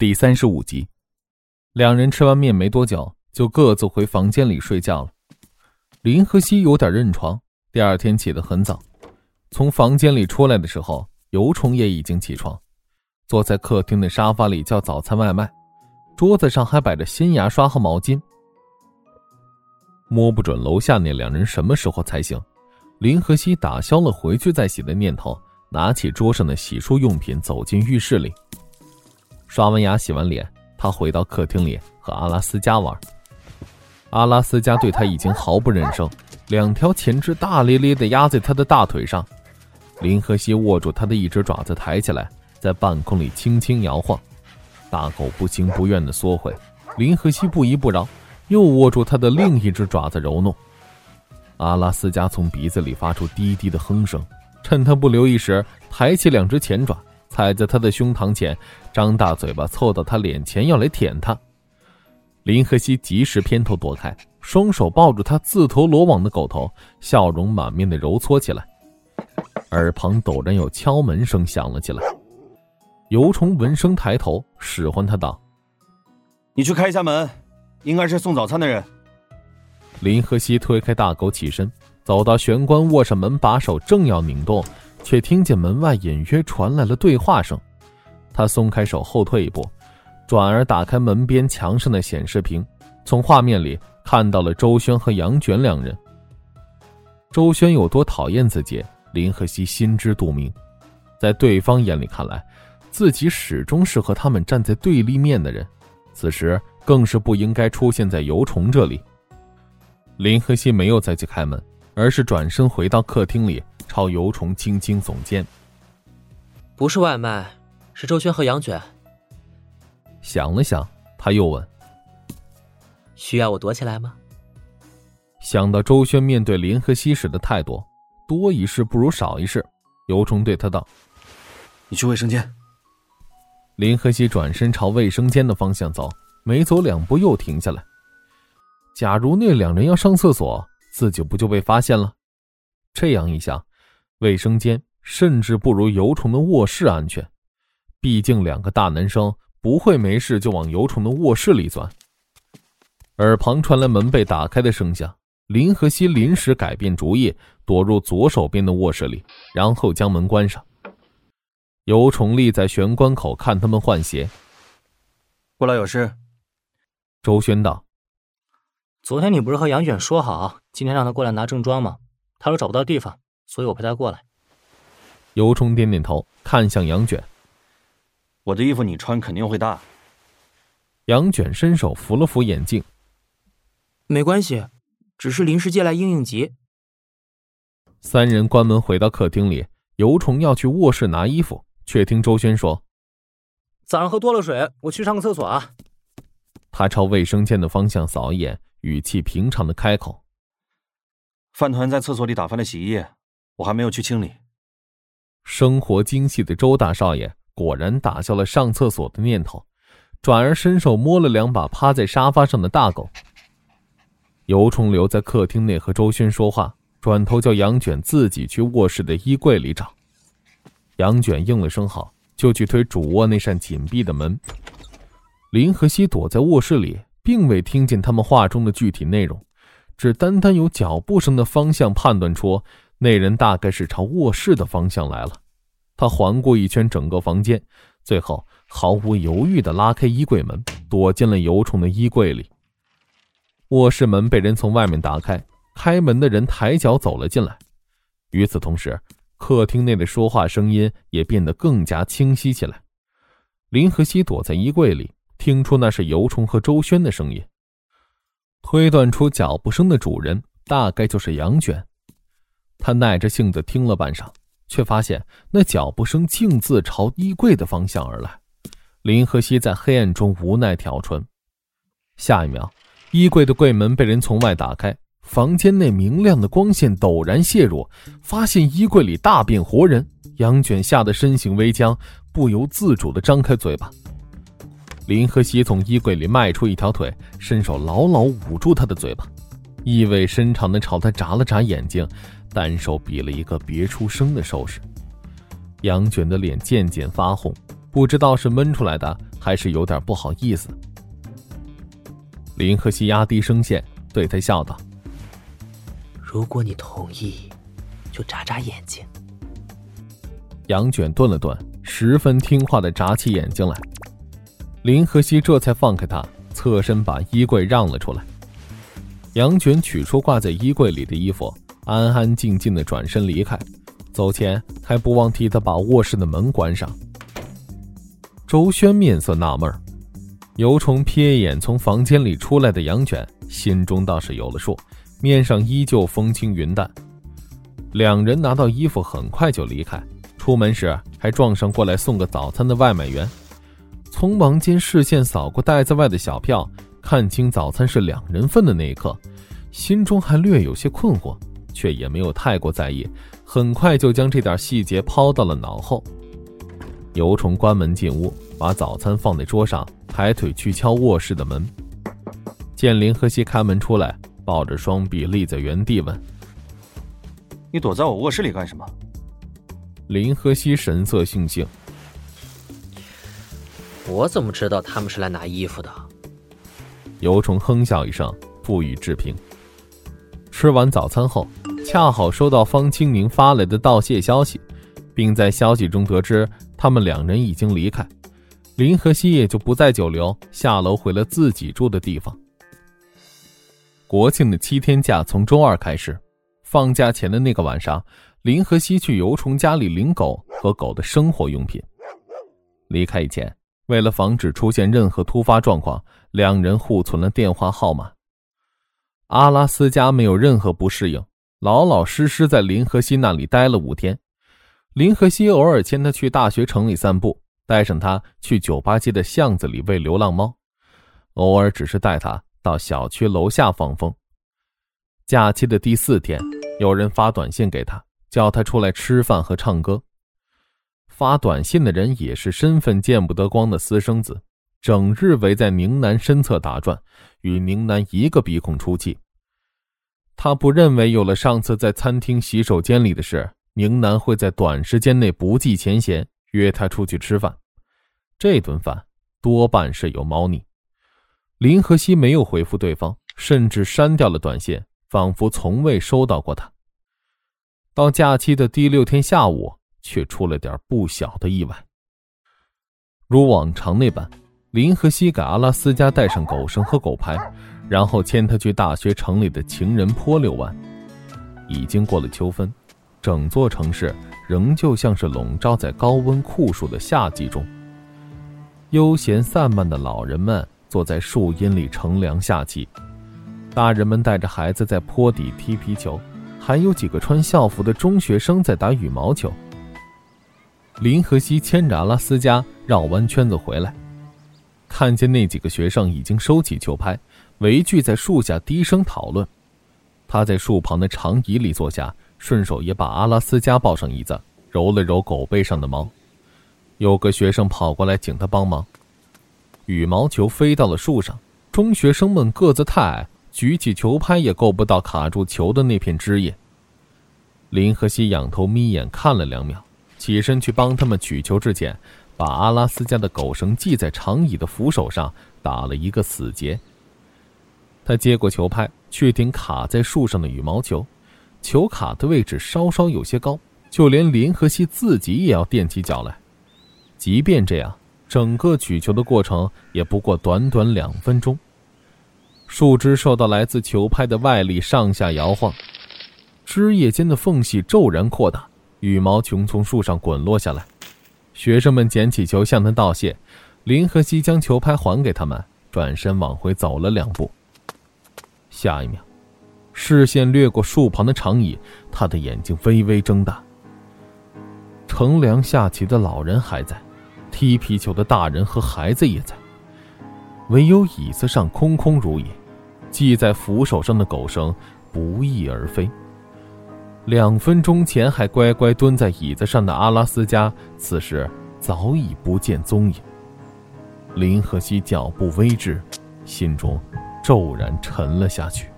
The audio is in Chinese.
第三十五集，两人吃完面没多久，就各自回房间里睡觉了。林和熙有点认床，第二天起得很早。从房间里出来的时候，尤虫也已经起床，坐在客厅的沙发里叫早餐外卖，桌子上还摆着新牙刷和毛巾。摸不准楼下那两人什么时候才醒，林和熙打消了回去再洗的念头，拿起桌上的洗漱用品，走进浴室里。刷完牙、洗完脸，他回到客厅里和阿拉斯加玩。阿拉斯加对他已经毫不忍生，两条前肢大咧咧的压在他的大腿上。林和熙握住他的一只爪子，抬起来，在半空里轻轻摇晃。大狗不情不愿的缩回，林和熙不依不饶，又握住他的另一只爪子揉弄。阿拉斯加从鼻子里发出低低的哼声，趁他不留意时，抬起两只前爪。踩在他的胸膛前，张大嘴巴凑到他脸前要来舔他。林和熙及时偏头躲开，双手抱住他自投罗网的狗头，笑容满面的揉搓起来。耳旁陡然有敲门声响了起来，尤虫闻声抬头，使唤他道：“你去开一下门，应该是送早餐的人。”林和熙推开大狗，起身走到玄关，握上门把手，正要拧动。却听见门外隐约传来了对话声，他松开手后退一步，转而打开门边墙上的显示屏，从画面里看到了周轩和杨卷两人。周轩有多讨厌自己，林和熙心知肚明，在对方眼里看来，自己始终是和他们站在对立面的人，此时更是不应该出现在游虫这里。林和熙没有再去开门，而是转身回到客厅里。朝尤虫轻轻耸肩。不是外卖，是周轩和杨卷。想了想，他又问：“需要我躲起来吗？”想到周轩面对林和西时的态度，多一事不如少一事，尤虫对他道：“你去卫生间。”林和西转身朝卫生间的方向走，没走两步又停下来。假如那两人要上厕所，自己不就被发现了？这样一想。卫生间甚至不如尤虫的卧室安全，毕竟两个大男生不会没事就往尤虫的卧室里钻。耳旁传来门被打开的声响，林和熙临时改变主意，躲入左手边的卧室里，然后将门关上。尤崇立在玄关口看他们换鞋。过来有事。周轩道：“昨天你不是和杨卷说好，今天让他过来拿正装吗？他说找不到地方。”所以我陪他过来。尤冲点点头，看向杨卷：“我的衣服你穿肯定会大。”杨卷伸手扶了扶眼镜：“没关系，只是临时借来应应急。”三人关门回到客厅里，尤虫要去卧室拿衣服，却听周轩说：“早上喝多了水，我去上个厕所啊。”他朝卫生间的方向扫一眼，语气平常的开口：“饭团在厕所里打翻了洗衣液。”我还没有去清理。生活精细的周大少爷果然打消了上厕所的念头，转而伸手摸了两把趴在沙发上的大狗。尤冲留在客厅内和周轩说话，转头叫杨卷自己去卧室的衣柜里找。杨卷应了声好，就去推主卧那扇紧闭的门。林和熙躲在卧室里，并未听见他们话中的具体内容，只单单由脚步声的方向判断出。那人大概是朝卧室的方向来了，他环顾一圈整个房间，最后毫无犹豫地拉开衣柜门，躲进了油虫的衣柜里。卧室门被人从外面打开，开门的人抬脚走了进来。与此同时，客厅内的说话声音也变得更加清晰起来。林和熙躲在衣柜里，听出那是油虫和周轩的声音，推断出脚步声的主人大概就是杨卷。他耐着性子听了半晌，却发现那脚步声径自朝衣柜的方向而来。林和熙在黑暗中无奈挑唇。下一秒，衣柜的柜门被人从外打开，房间内明亮的光线陡然泄入，发现衣柜里大变活人。杨卷吓得身形微僵，不由自主地张开嘴巴。林和熙从衣柜里迈出一条腿，伸手牢牢捂住他的嘴巴，意味深长地朝他眨了眨眼睛。单手比了一个别出声的手势，杨卷的脸渐渐发红，不知道是闷出来的，还是有点不好意思。林和熙压低声线对他笑道：“如果你同意，就眨眨眼睛。”杨卷顿了顿，十分听话的眨起眼睛来。林和熙这才放开他，侧身把衣柜让了出来。杨卷取出挂在衣柜里的衣服，安安静静的转身离开。走前还不忘替他把卧室的门关上。周轩面色纳闷，尤虫瞥一眼从房间里出来的杨卷，心中倒是有了数，面上依旧风轻云淡。两人拿到衣服，很快就离开。出门时还撞上过来送个早餐的外卖员，匆忙间视线扫过袋子外的小票，看清早餐是两人份的那一刻，心中还略有些困惑，却也没有太过在意，很快就将这点细节抛到了脑后。尤虫关门进屋，把早餐放在桌上，抬腿去敲卧室的门，见林和熙开门出来，抱着双臂立在原地问：“你躲在我卧室里干什么？”林和熙神色悻悻。我怎么知道他们是来拿衣服的？尤虫哼笑一声，不予置评。吃完早餐后，恰好收到方清宁发来的道谢消息，并在消息中得知他们两人已经离开。林和熙也就不再久留，下楼回了自己住的地方。国庆的七天假从周二开始，放假前的那个晚上。林和熙去尤虫家里领狗和狗的生活用品。离开以前，为了防止出现任何突发状况，两人互存了电话号码。阿拉斯加没有任何不适应，老老实实在林和熙那里待了五天。林和熙偶尔牵他去大学城里散步，带上他去酒吧街的巷子里喂流浪猫，偶尔只是带他到小区楼下放风。假期的第四天，有人发短信给他。叫他出来吃饭和唱歌。发短信的人也是身份见不得光的私生子，整日围在宁南身侧打转，与宁南一个鼻孔出气。他不认为有了上次在餐厅洗手间里的事，宁南会在短时间内不计前嫌约他出去吃饭。这顿饭多半是有猫腻。林和熙没有回复对方，甚至删掉了短信，仿佛从未收到过他。到假期的第六天下午，却出了点不小的意外。如往常那般，林和熙给阿拉斯加带上狗绳和狗牌，然后牵他去大学城里的情人坡遛弯。已经过了秋分，整座城市仍旧像是笼罩在高温酷暑的夏季中。悠闲散漫的老人们坐在树荫里乘凉下棋，大人们带着孩子在坡底踢皮球。还有几个穿校服的中学生在打羽毛球。林和熙牵着阿拉斯加绕弯圈子回来，看见那几个学生已经收起球拍，围聚在树下低声讨论。他在树旁的长椅里坐下，顺手也把阿拉斯加抱上椅子，揉了揉狗背上的毛。有个学生跑过来请他帮忙，羽毛球飞到了树上，中学生们个子太矮。举起球拍也够不到卡住球的那片枝叶。林和熙仰头眯眼看了两秒，起身去帮他们取球之前，把阿拉斯加的狗绳系在长椅的扶手上，打了一个死结。他接过球拍，确定卡在树上的羽毛球，球卡的位置稍稍有些高，就连林和熙自己也要垫起脚来。即便这样，整个取球的过程也不过短短两分钟。树枝受到来自球拍的外力上下摇晃，枝叶间的缝隙骤然扩大，羽毛球从树上滚落下来。学生们捡起球向他道谢，林和熙将球拍还给他们，转身往回走了两步。下一秒，视线掠过树旁的长椅，他的眼睛微微睁大。乘凉下棋的老人还在，踢皮球的大人和孩子也在，唯有椅子上空空如也。系在扶手上的狗绳不翼而飞。两分钟前还乖乖蹲在椅子上的阿拉斯加，此时早已不见踪影。林和熙脚步微滞，心中骤然沉了下去。